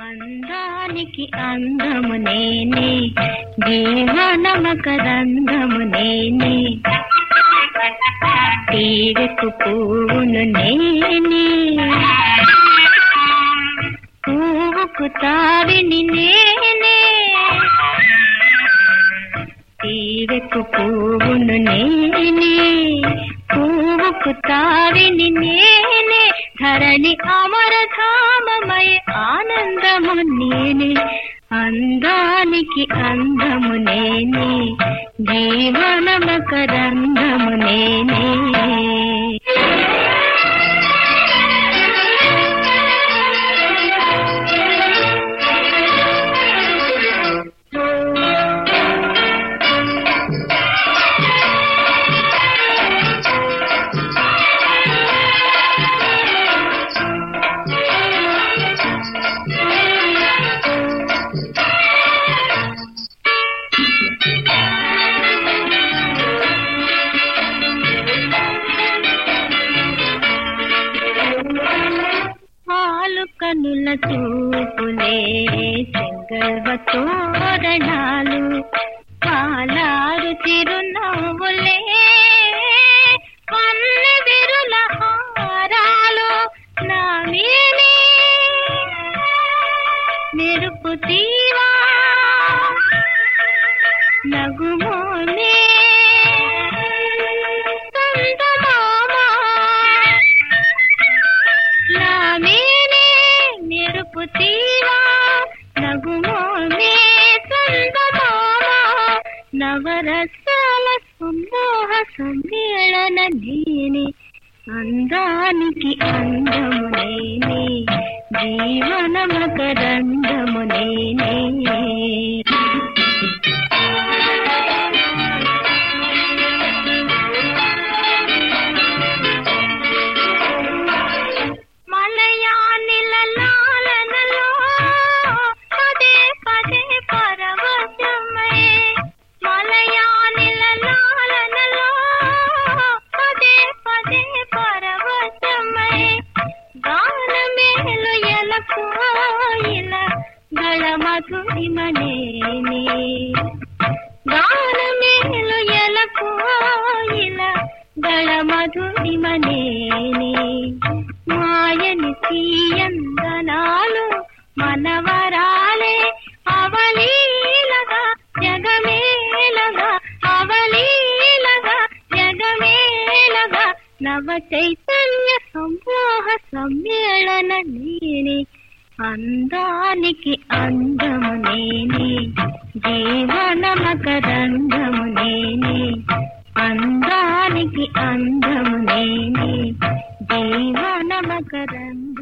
అందానికి అందము నేనే జీవనమకరందము నేనే. తీరకు పువ్వును నేనే. పువ్వుకు తావిని నేనే. తీరకు పువ్వును నేనే. పువ్వుకు తావిని నేనే ధరణి అమరధామమయ ఆనందము నేనే. అందానికి అందము నేనే జీవనమకరందము నేనే. కనుల చూపులే చెంగల్వ తోరణాలు పాలారు చిరునవ్వులే పన్ను విరుల హారాలు నా మీనే. మెరుపు తీవా నగుమోనే నవరసాల సమ్మోహ సమ్మేళన నేనే. అందానికి అందము నేనే జీవనమకరందము నేనే. గానమేలు ఎలకోయిల గళ మధురిమనేని గానమేలు ఎలకోయిల గళ మధురిమనేని మాయని తీయందనాలు మనవరాలే అవలీలగా జగమేలగా అవలీలగా జగమేలగా నవ చైతన్య సమూహ సమ్మేళన నేనే. అందానికి అందము నేనే. జీవనమకరందము నేనే. అందానికి అందము నేనే. జీవనమకరందము